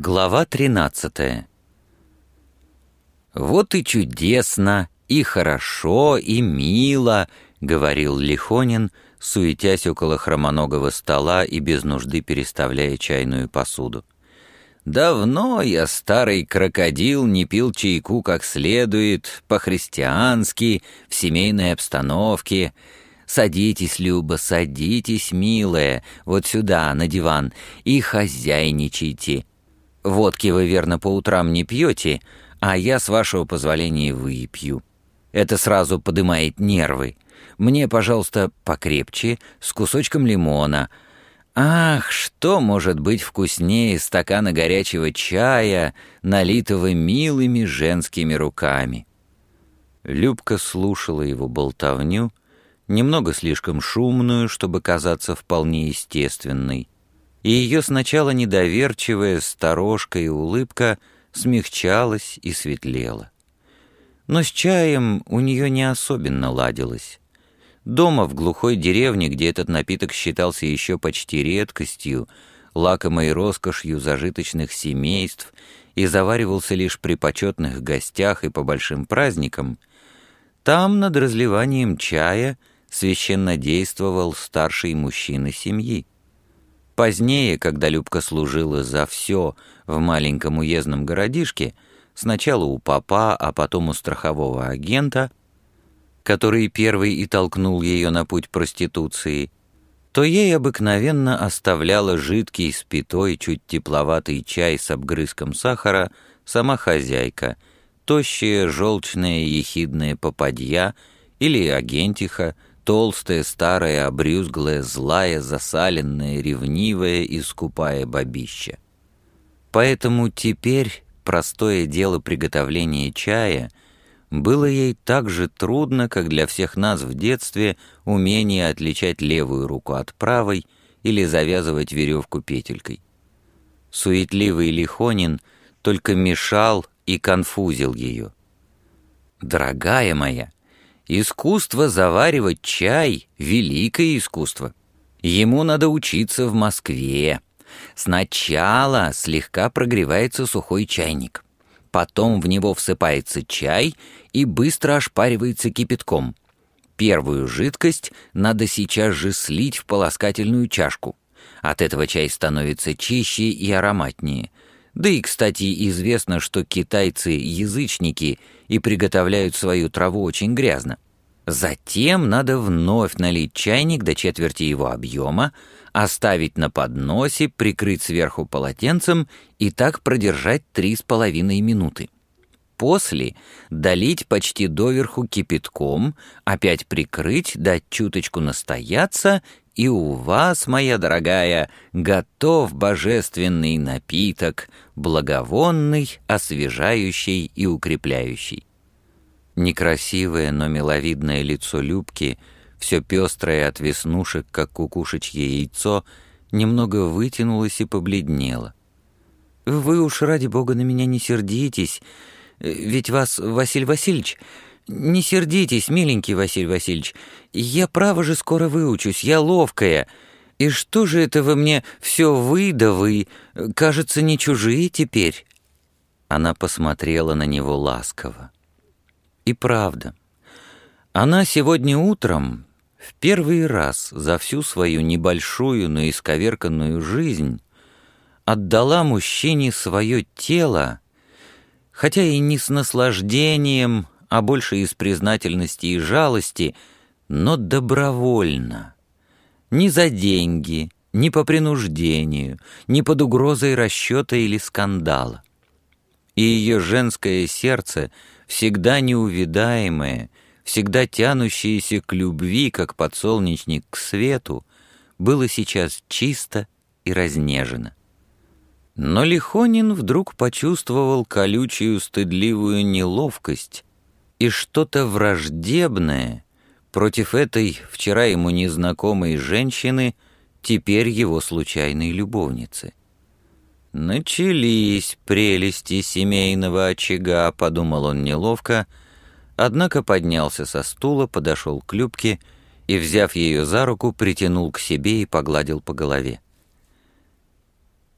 Глава 13 «Вот и чудесно, и хорошо, и мило», — говорил Лихонин, суетясь около хромоногого стола и без нужды переставляя чайную посуду. «Давно я, старый крокодил, не пил чайку как следует, по-христиански, в семейной обстановке. Садитесь, Люба, садитесь, милая, вот сюда, на диван, и хозяйничайте». Водки вы, верно, по утрам не пьете, а я, с вашего позволения, выпью. Это сразу подымает нервы. Мне, пожалуйста, покрепче, с кусочком лимона. Ах, что может быть вкуснее стакана горячего чая, налитого милыми женскими руками? Любка слушала его болтовню, немного слишком шумную, чтобы казаться вполне естественной, и ее сначала недоверчивая сторожка и улыбка смягчалась и светлела. Но с чаем у нее не особенно ладилось. Дома в глухой деревне, где этот напиток считался еще почти редкостью, лакомой роскошью зажиточных семейств и заваривался лишь при почетных гостях и по большим праздникам, там над разливанием чая священно действовал старший мужчина семьи. Позднее, когда Любка служила за все в маленьком уездном городишке, сначала у папа, а потом у страхового агента, который первый и толкнул ее на путь проституции, то ей обыкновенно оставляла жидкий спитой чуть тепловатый чай с обгрызком сахара сама хозяйка, тощая, желчная, ехидная попадья или агентиха — толстая, старая, обрюзглая, злая, засаленная, ревнивая и скупая бабища. Поэтому теперь простое дело приготовления чая было ей так же трудно, как для всех нас в детстве умение отличать левую руку от правой или завязывать веревку петелькой. Суетливый Лихонин только мешал и конфузил ее. «Дорогая моя!» Искусство заваривать чай — великое искусство. Ему надо учиться в Москве. Сначала слегка прогревается сухой чайник. Потом в него всыпается чай и быстро ошпаривается кипятком. Первую жидкость надо сейчас же слить в полоскательную чашку. От этого чай становится чище и ароматнее. Да и, кстати, известно, что китайцы — язычники — и приготовляют свою траву очень грязно. Затем надо вновь налить чайник до четверти его объема, оставить на подносе, прикрыть сверху полотенцем и так продержать три с половиной минуты. После долить почти доверху кипятком, опять прикрыть, дать чуточку настояться, и у вас, моя дорогая, готов божественный напиток, благовонный, освежающий и укрепляющий. Некрасивое, но миловидное лицо Любки, все пестрое от веснушек, как кукушечье яйцо, немного вытянулось и побледнело. «Вы уж, ради бога, на меня не сердитесь, ведь вас Василий Васильевич...» «Не сердитесь, миленький Василий Васильевич, я, право же, скоро выучусь, я ловкая. И что же это вы мне все вы да вы, кажется, не чужие теперь?» Она посмотрела на него ласково. И правда, она сегодня утром в первый раз за всю свою небольшую, но исковерканную жизнь отдала мужчине свое тело, хотя и не с наслаждением, а больше из признательности и жалости, но добровольно. Не за деньги, не по принуждению, не под угрозой расчета или скандала. И ее женское сердце — всегда неувидаемое, всегда тянущееся к любви, как подсолнечник к свету, было сейчас чисто и разнежено. Но Лихонин вдруг почувствовал колючую стыдливую неловкость и что-то враждебное против этой вчера ему незнакомой женщины, теперь его случайной любовницы. «Начались прелести семейного очага», — подумал он неловко, однако поднялся со стула, подошел к Любке и, взяв ее за руку, притянул к себе и погладил по голове.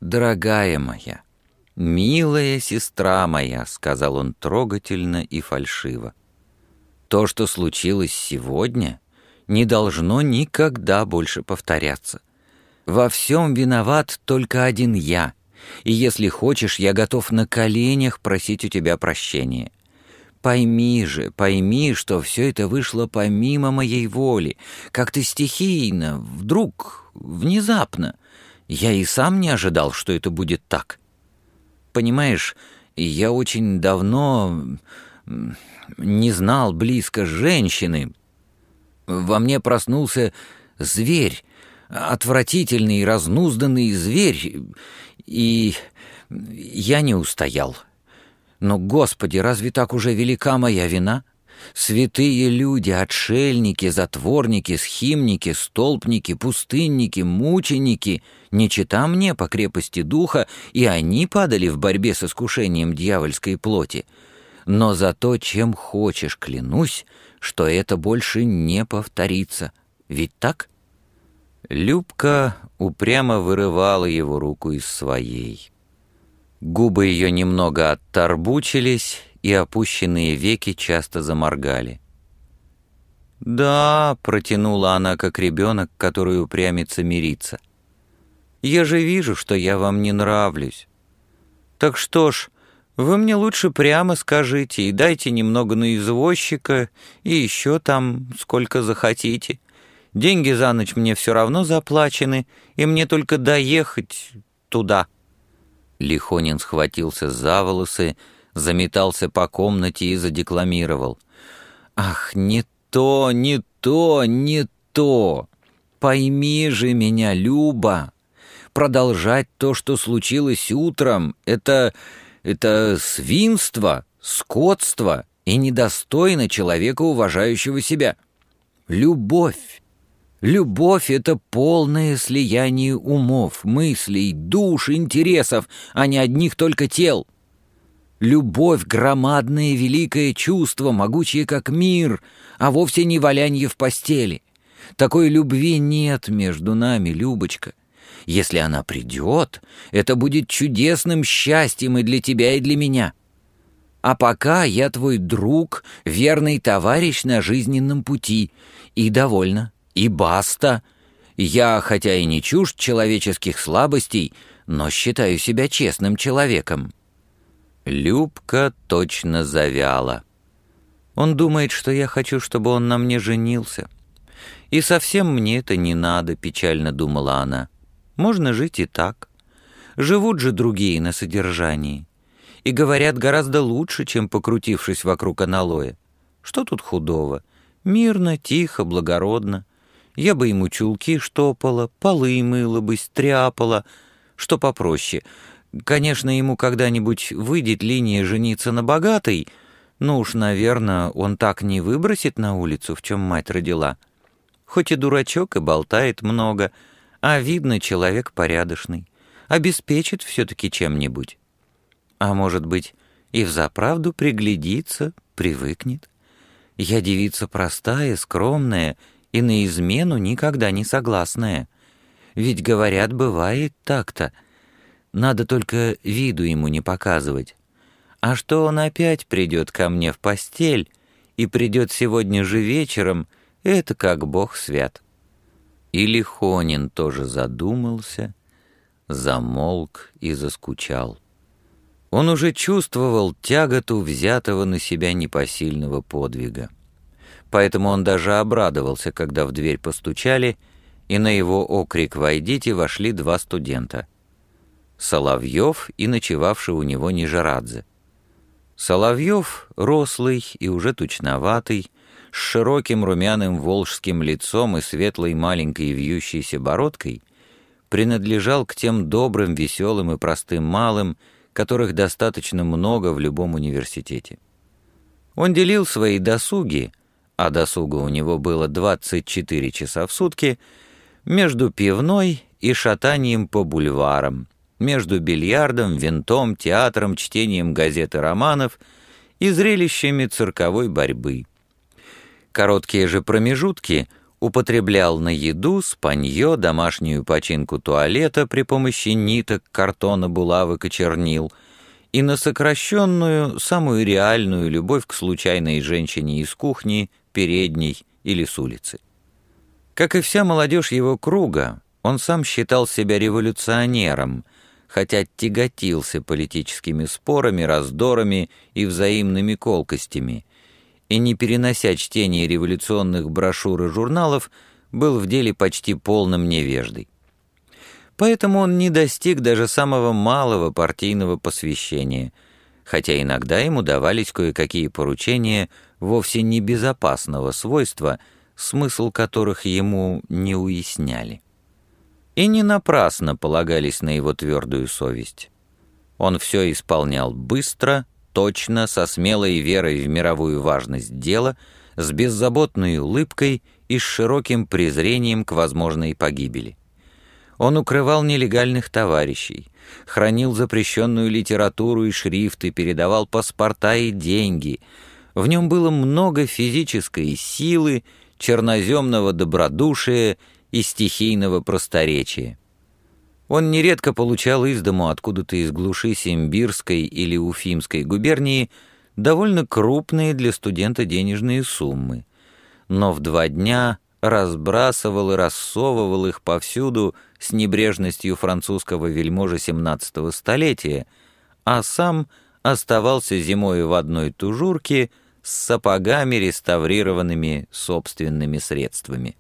«Дорогая моя, «Милая сестра моя», — сказал он трогательно и фальшиво, — «то, что случилось сегодня, не должно никогда больше повторяться. Во всем виноват только один я, и если хочешь, я готов на коленях просить у тебя прощения. Пойми же, пойми, что все это вышло помимо моей воли, как-то стихийно, вдруг, внезапно. Я и сам не ожидал, что это будет так. Понимаешь, я очень давно не знал близко женщины. Во мне проснулся зверь, отвратительный, разнузданный зверь, и я не устоял. Но, Господи, разве так уже велика моя вина? Святые люди, отшельники, затворники, схимники, столпники, пустынники, мученики, не чита мне по крепости духа, и они падали в борьбе с искушением дьявольской плоти. Но за то, чем хочешь, клянусь, что это больше не повторится. Ведь так? Любка упрямо вырывала его руку из своей. Губы ее немного отторбучились, и опущенные веки часто заморгали. «Да», — протянула она, как ребенок, который упрямится мириться. «Я же вижу, что я вам не нравлюсь. Так что ж, вы мне лучше прямо скажите и дайте немного на извозчика и еще там сколько захотите. Деньги за ночь мне все равно заплачены, и мне только доехать туда». Лихонин схватился за волосы, заметался по комнате и задекламировал. «Ах, не то, не то, не то! Пойми же меня, Люба! Продолжать то, что случилось утром, это... это свинство, скотство и недостойно человека, уважающего себя. Любовь! Любовь — это полное слияние умов, мыслей, душ, интересов, а не одних только тел. Любовь — громадное великое чувство, могучее как мир, а вовсе не валянье в постели. Такой любви нет между нами, Любочка. Если она придет, это будет чудесным счастьем и для тебя, и для меня. А пока я твой друг, верный товарищ на жизненном пути, и довольна и баста. Я, хотя и не чужд человеческих слабостей, но считаю себя честным человеком». Любка точно завяла. Он думает, что я хочу, чтобы он на мне женился. И совсем мне это не надо, печально думала она. Можно жить и так. Живут же другие на содержании. И говорят гораздо лучше, чем покрутившись вокруг аналоя. Что тут худого? Мирно, тихо, благородно. Я бы ему чулки штопала, полы мыла бы, стряпала, что попроще. Конечно, ему когда-нибудь выйдет линия жениться на богатой, но уж, наверное, он так не выбросит на улицу, в чем мать родила. Хоть и дурачок, и болтает много, а видно, человек порядочный, обеспечит все-таки чем-нибудь. А может быть, и взаправду приглядится, привыкнет. Я девица простая, скромная и на измену никогда не согласная. Ведь, говорят, бывает так-то. Надо только виду ему не показывать. А что он опять придет ко мне в постель и придет сегодня же вечером, это как бог свят. И Лихонин тоже задумался, замолк и заскучал. Он уже чувствовал тяготу взятого на себя непосильного подвига поэтому он даже обрадовался, когда в дверь постучали, и на его окрик «Войдите!» вошли два студента. Соловьев и ночевавший у него Нижерадзе. Соловьев, рослый и уже тучноватый, с широким румяным волжским лицом и светлой маленькой вьющейся бородкой, принадлежал к тем добрым, веселым и простым малым, которых достаточно много в любом университете. Он делил свои досуги а досуга у него было 24 часа в сутки, между пивной и шатанием по бульварам, между бильярдом, винтом, театром, чтением газет и романов и зрелищами цирковой борьбы. Короткие же промежутки употреблял на еду, спанье, домашнюю починку туалета при помощи ниток, картона, булавок и чернил — и на сокращенную, самую реальную любовь к случайной женщине из кухни, передней или с улицы. Как и вся молодежь его круга, он сам считал себя революционером, хотя тяготился политическими спорами, раздорами и взаимными колкостями, и, не перенося чтение революционных брошюр и журналов, был в деле почти полным невеждой. Поэтому он не достиг даже самого малого партийного посвящения, хотя иногда ему давались кое-какие поручения вовсе не безопасного свойства, смысл которых ему не уясняли. И не напрасно полагались на его твердую совесть. Он все исполнял быстро, точно, со смелой верой в мировую важность дела, с беззаботной улыбкой и с широким презрением к возможной погибели. Он укрывал нелегальных товарищей, хранил запрещенную литературу и шрифты, передавал паспорта и деньги. В нем было много физической силы, черноземного добродушия и стихийного просторечия. Он нередко получал из дому откуда-то из глуши Симбирской или Уфимской губернии довольно крупные для студента денежные суммы. Но в два дня разбрасывал и рассовывал их повсюду с небрежностью французского вельможи XVII столетия, а сам оставался зимой в одной тужурке с сапогами, реставрированными собственными средствами.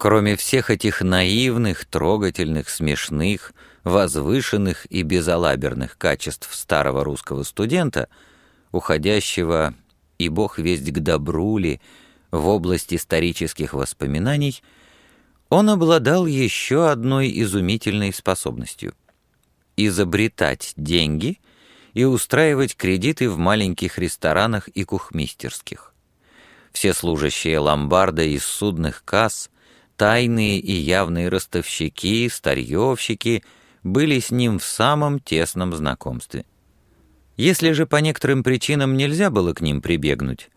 Кроме всех этих наивных, трогательных, смешных, возвышенных и безалаберных качеств старого русского студента, уходящего, и бог весть к добру ли, в область исторических воспоминаний, он обладал еще одной изумительной способностью — изобретать деньги и устраивать кредиты в маленьких ресторанах и кухмистерских. Все служащие ломбарда из судных касс, тайные и явные ростовщики, старьевщики были с ним в самом тесном знакомстве. Если же по некоторым причинам нельзя было к ним прибегнуть,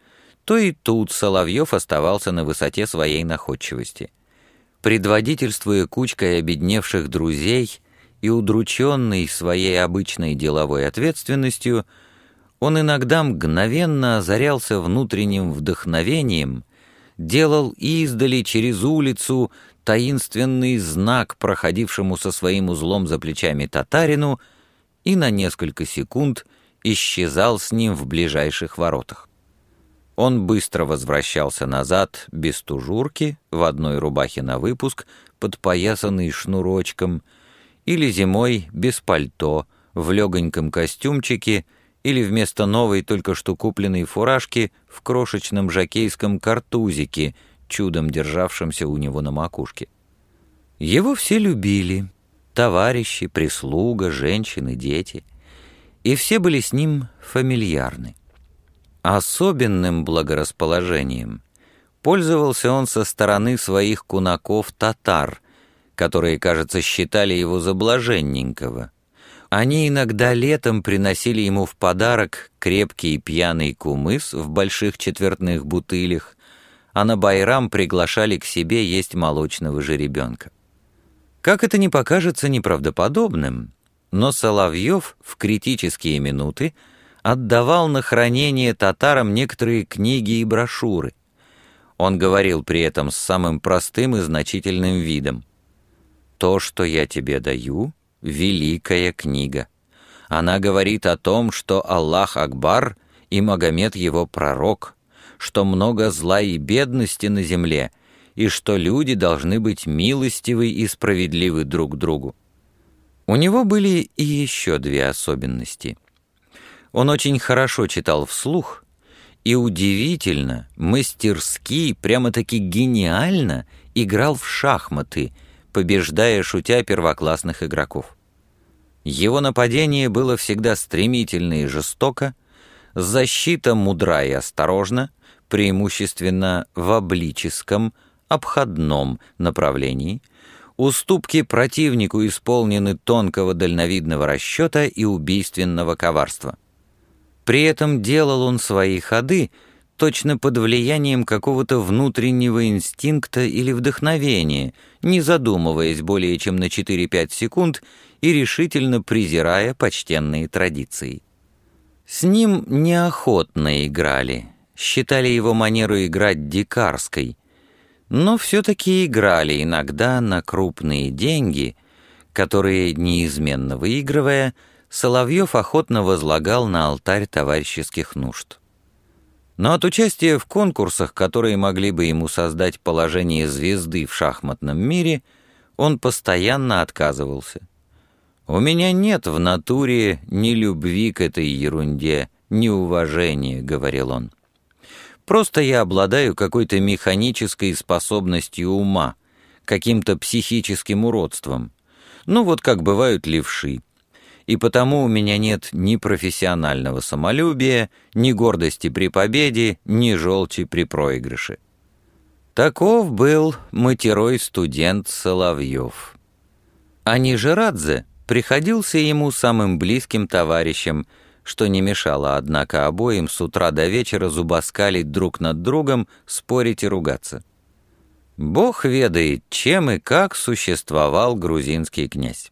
то и тут Соловьев оставался на высоте своей находчивости. Предводительствуя кучкой обедневших друзей и удрученный своей обычной деловой ответственностью, он иногда мгновенно озарялся внутренним вдохновением, делал издали через улицу таинственный знак проходившему со своим узлом за плечами татарину и на несколько секунд исчезал с ним в ближайших воротах. Он быстро возвращался назад, без тужурки, в одной рубахе на выпуск, подпоясанный шнурочком, или зимой без пальто, в легоньком костюмчике, или вместо новой только что купленной фуражки в крошечном жакейском картузике, чудом державшемся у него на макушке. Его все любили, товарищи, прислуга, женщины, дети, и все были с ним фамильярны. Особенным благорасположением пользовался он со стороны своих кунаков-татар, которые, кажется, считали его за блаженненького. Они иногда летом приносили ему в подарок крепкий пьяный кумыс в больших четвертных бутылях, а на байрам приглашали к себе есть молочного жеребенка. Как это не покажется неправдоподобным, но Соловьев в критические минуты отдавал на хранение татарам некоторые книги и брошюры. Он говорил при этом с самым простым и значительным видом. «То, что я тебе даю, — великая книга. Она говорит о том, что Аллах Акбар и Магомед его пророк, что много зла и бедности на земле, и что люди должны быть милостивы и справедливы друг к другу. У него были и еще две особенности — он очень хорошо читал вслух и удивительно, мастерски, прямо-таки гениально играл в шахматы, побеждая шутя первоклассных игроков. Его нападение было всегда стремительно и жестоко, защита мудра и осторожна, преимущественно в облическом, обходном направлении, уступки противнику исполнены тонкого дальновидного расчета и убийственного коварства. При этом делал он свои ходы точно под влиянием какого-то внутреннего инстинкта или вдохновения, не задумываясь более чем на 4-5 секунд и решительно презирая почтенные традиции. С ним неохотно играли, считали его манеру играть дикарской, но все-таки играли иногда на крупные деньги, которые, неизменно выигрывая, Соловьев охотно возлагал на алтарь товарищеских нужд. Но от участия в конкурсах, которые могли бы ему создать положение звезды в шахматном мире, он постоянно отказывался. «У меня нет в натуре ни любви к этой ерунде, ни уважения», — говорил он. «Просто я обладаю какой-то механической способностью ума, каким-то психическим уродством. Ну вот как бывают левши и потому у меня нет ни профессионального самолюбия, ни гордости при победе, ни желчи при проигрыше. Таков был матерой студент Соловьев. А Нижерадзе приходился ему самым близким товарищем, что не мешало, однако, обоим с утра до вечера зубоскалить друг над другом, спорить и ругаться. Бог ведает, чем и как существовал грузинский князь.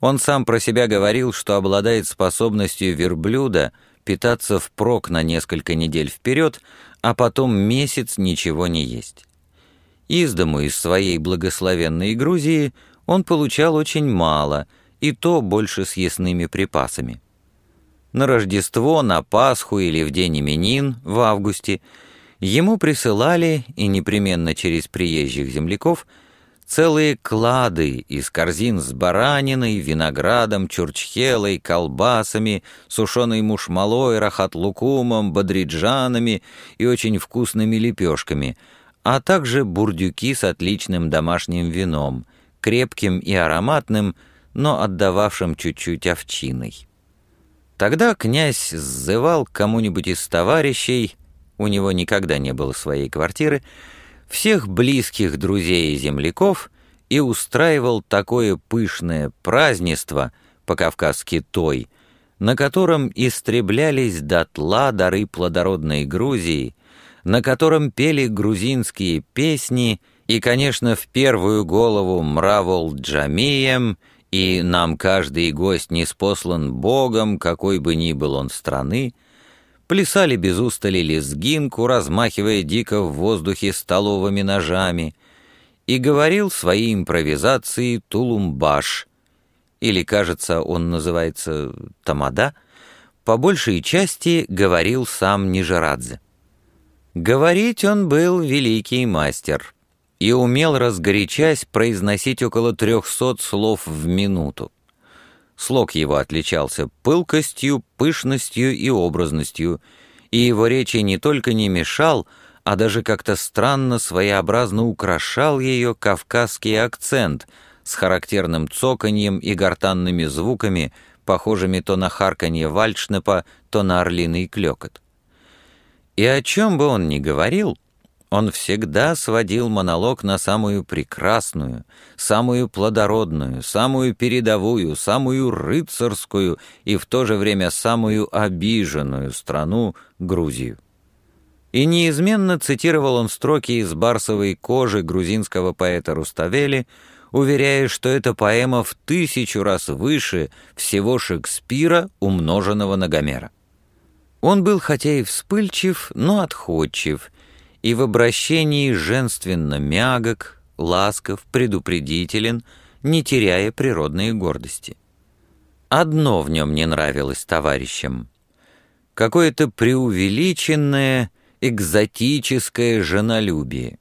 Он сам про себя говорил, что обладает способностью верблюда питаться впрок на несколько недель вперед, а потом месяц ничего не есть. Из дому из своей благословенной Грузии он получал очень мало, и то больше с припасами. На Рождество, на Пасху или в день именин в августе ему присылали, и непременно через приезжих земляков, Целые клады из корзин с бараниной, виноградом, чурчхелой, колбасами, сушеной мушмалой, рахат-лукумом, бодриджанами и очень вкусными лепешками, а также бурдюки с отличным домашним вином, крепким и ароматным, но отдававшим чуть-чуть овчиной. Тогда князь сзывал кому-нибудь из товарищей, у него никогда не было своей квартиры, всех близких друзей и земляков и устраивал такое пышное празднество, по-кавказски «той», на котором истреблялись дотла дары плодородной Грузии, на котором пели грузинские песни и, конечно, в первую голову мравол джамием и «нам каждый гость не спослан Богом, какой бы ни был он страны», плясали без устали лезгинку, размахивая дико в воздухе столовыми ножами, и говорил свои импровизации Тулумбаш, или, кажется, он называется Тамада, по большей части говорил сам Нижерадзе. Говорить он был великий мастер и умел, разгорячась, произносить около трехсот слов в минуту. Слог его отличался пылкостью, пышностью и образностью, и его речи не только не мешал, а даже как-то странно своеобразно украшал ее кавказский акцент с характерным цоканьем и гортанными звуками, похожими то на харканье вальшнепа, то на орлиный клёкот. И о чем бы он ни говорил, он всегда сводил монолог на самую прекрасную, самую плодородную, самую передовую, самую рыцарскую и в то же время самую обиженную страну — Грузию. И неизменно цитировал он строки из барсовой кожи грузинского поэта Руставели, уверяя, что эта поэма в тысячу раз выше всего Шекспира, умноженного на Гомера. Он был хотя и вспыльчив, но отходчив — и в обращении женственно мягок, ласков, предупредителен, не теряя природной гордости. Одно в нем не нравилось товарищам. Какое-то преувеличенное, экзотическое женолюбие.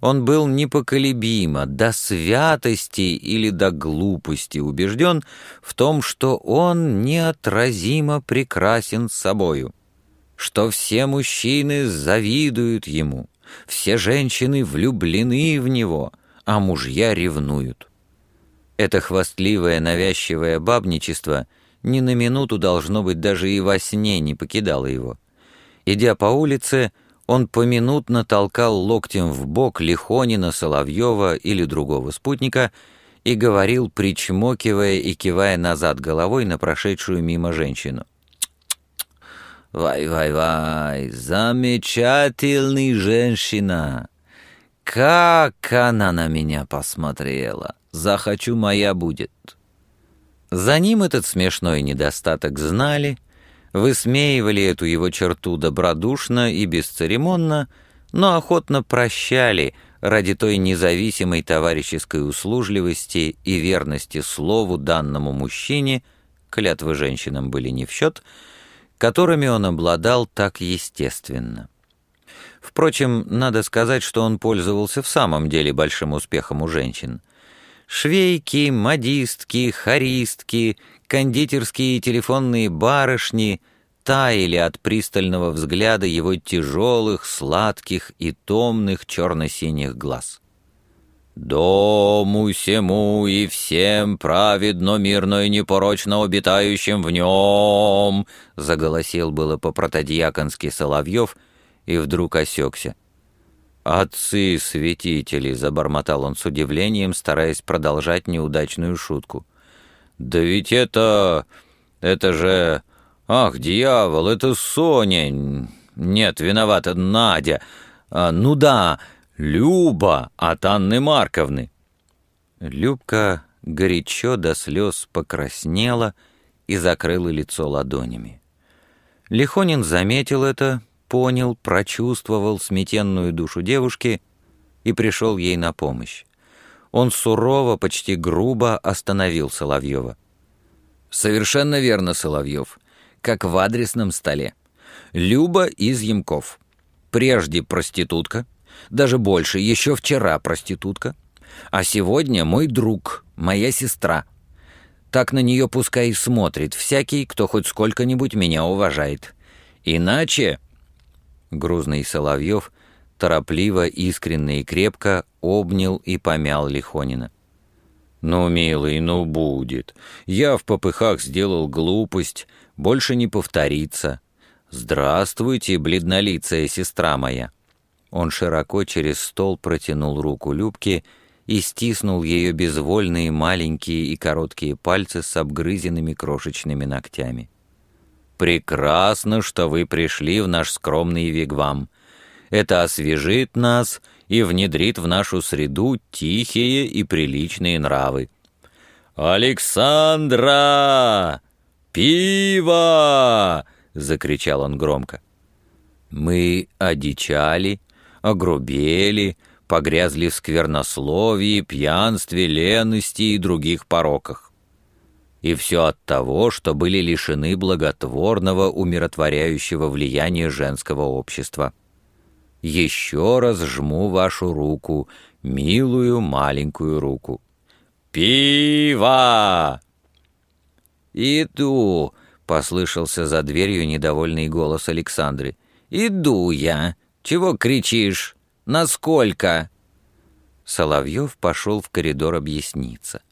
Он был непоколебимо, до святости или до глупости убежден в том, что он неотразимо прекрасен собою что все мужчины завидуют ему, все женщины влюблены в него, а мужья ревнуют. Это хвастливое навязчивое бабничество ни на минуту, должно быть, даже и во сне не покидало его. Идя по улице, он поминутно толкал локтем в бок Лихонина, Соловьева или другого спутника и говорил, причмокивая и кивая назад головой на прошедшую мимо женщину. Вай-вай-вай, замечательный женщина! Как она на меня посмотрела! Захочу, моя будет!» За ним этот смешной недостаток знали, высмеивали эту его черту добродушно и бесцеремонно, но охотно прощали ради той независимой товарищеской услужливости и верности слову данному мужчине, клятвы женщинам были не в счет, которыми он обладал так естественно. Впрочем, надо сказать, что он пользовался в самом деле большим успехом у женщин. Швейки, модистки, хористки, кондитерские и телефонные барышни таяли от пристального взгляда его тяжелых, сладких и томных черно-синих глаз. «Дому сему и всем праведно, мирно и непорочно обитающим в нем!» — заголосил было по-протодьяконски Соловьев и вдруг осекся. «Отцы-святители!» — забормотал он с удивлением, стараясь продолжать неудачную шутку. «Да ведь это... это же... Ах, дьявол, это Соня! Нет, виновата Надя! А, ну да, Люба от Анны Марковны!» Любка горячо до слез покраснела и закрыла лицо ладонями. Лихонин заметил это, понял, прочувствовал сметенную душу девушки и пришел ей на помощь. Он сурово, почти грубо остановил Соловьева. «Совершенно верно, Соловьев, как в адресном столе. Люба из Ямков. Прежде проститутка, даже больше, еще вчера проститутка. А сегодня мой друг, моя сестра. Так на нее пускай и смотрит всякий, кто хоть сколько-нибудь меня уважает. Иначе...» Грузный Соловьев торопливо, искренне и крепко обнял и помял Лихонина. «Ну, милый, ну будет. Я в попыхах сделал глупость, больше не повторится. Здравствуйте, бледнолицая сестра моя». Он широко через стол протянул руку Любке и стиснул ее безвольные маленькие и короткие пальцы с обгрызенными крошечными ногтями. «Прекрасно, что вы пришли в наш скромный вигвам. Это освежит нас и внедрит в нашу среду тихие и приличные нравы». «Александра! Пиво!» — закричал он громко. Мы одичали, огрубели, погрязли в сквернословии, пьянстве, лености и других пороках. И все от того, что были лишены благотворного, умиротворяющего влияния женского общества. Еще раз жму вашу руку, милую маленькую руку. «Пиво!» «Иду!» — послышался за дверью недовольный голос Александры. «Иду я!» Чего кричишь? Насколько?» Соловьев пошел в коридор объясниться.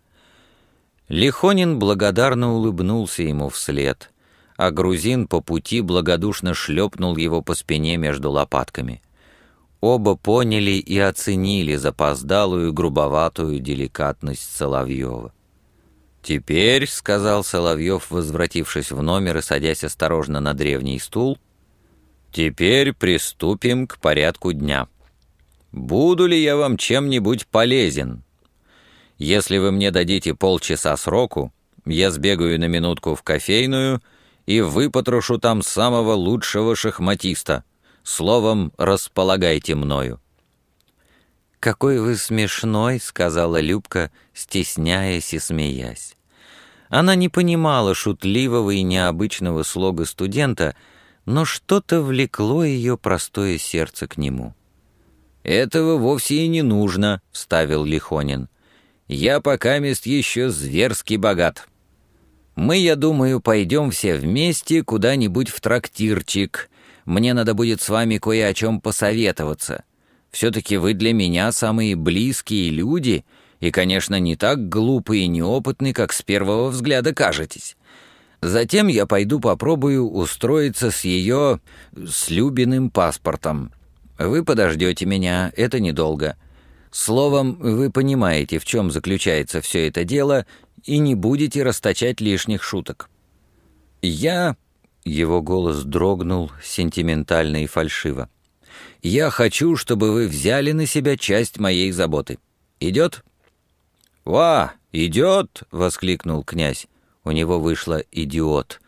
Лихонин благодарно улыбнулся ему вслед, а грузин по пути благодушно шлепнул его по спине между лопатками. Оба поняли и оценили запоздалую грубоватую деликатность Соловьева. «Теперь», — сказал Соловьев, возвратившись в номер и садясь осторожно на древний стул, — Теперь приступим к порядку дня. Буду ли я вам чем-нибудь полезен? Если вы мне дадите полчаса сроку, я сбегаю на минутку в кофейную и выпотрошу там самого лучшего шахматиста. Словом, располагайте мною». «Какой вы смешной», — сказала Любка, стесняясь и смеясь. Она не понимала шутливого и необычного слога студента — но что-то влекло ее простое сердце к нему. «Этого вовсе и не нужно», — вставил Лихонин. «Я пока мест еще зверски богат. Мы, я думаю, пойдем все вместе куда-нибудь в трактирчик. Мне надо будет с вами кое о чем посоветоваться. Все-таки вы для меня самые близкие люди и, конечно, не так глупые и неопытны, как с первого взгляда кажетесь. Затем я пойду попробую устроиться с ее... с Любиным паспортом. Вы подождете меня, это недолго. Словом, вы понимаете, в чем заключается все это дело, и не будете расточать лишних шуток. Я... Его голос дрогнул сентиментально и фальшиво. «Я хочу, чтобы вы взяли на себя часть моей заботы. Идет?» «Ва, идет!» — воскликнул князь. У него вышло «идиот».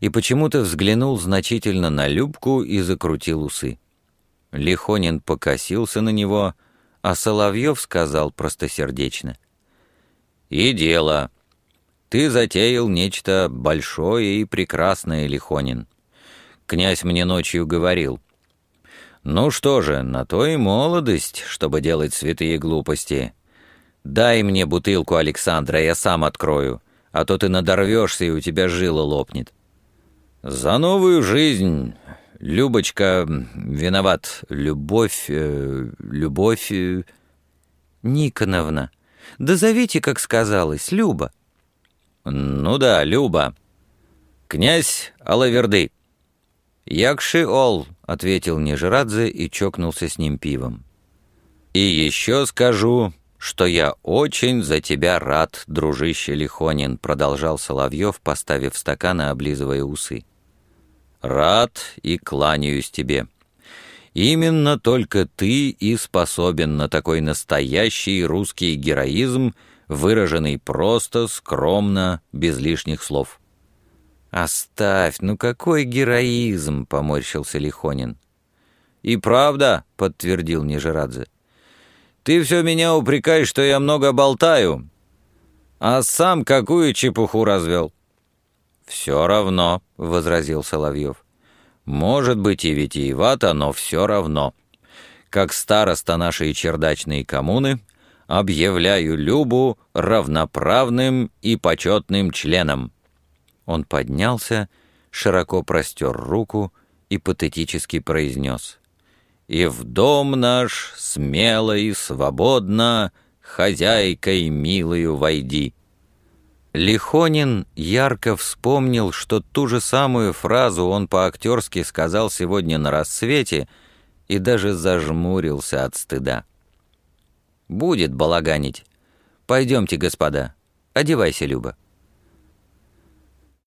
И почему-то взглянул значительно на Любку и закрутил усы. Лихонин покосился на него, а Соловьев сказал простосердечно. «И дело. Ты затеял нечто большое и прекрасное, Лихонин. Князь мне ночью говорил. Ну что же, на то и молодость, чтобы делать святые глупости. Дай мне бутылку Александра, я сам открою, а то ты надорвешься, и у тебя жила лопнет. За новую жизнь, Любочка, виноват, любовь, э, любовь... Э... Никоновна, да зовите, как сказалось, Люба. «Ну да, Люба. Князь Алаверды». «Якши Ол», — ответил Нижерадзе и чокнулся с ним пивом. «И еще скажу, что я очень за тебя рад, дружище Лихонин», — продолжал Соловьев, поставив стакан и облизывая усы. «Рад и кланяюсь тебе. Именно только ты и способен на такой настоящий русский героизм, выраженный просто, скромно, без лишних слов. «Оставь, ну какой героизм!» — поморщился Лихонин. «И правда», — подтвердил Нижерадзе. «Ты все меня упрекаешь, что я много болтаю, а сам какую чепуху развел». «Все равно», — возразил Соловьев. «Может быть и витиевато, но все равно. Как староста нашей чердачной коммуны, объявляю Любу равноправным и почетным членом». Он поднялся, широко простер руку и патетически произнес. «И в дом наш смело и свободно хозяйкой милою войди». Лихонин ярко вспомнил, что ту же самую фразу он по-актерски сказал сегодня на рассвете и даже зажмурился от стыда. «Будет балаганить. Пойдемте, господа. Одевайся, Люба».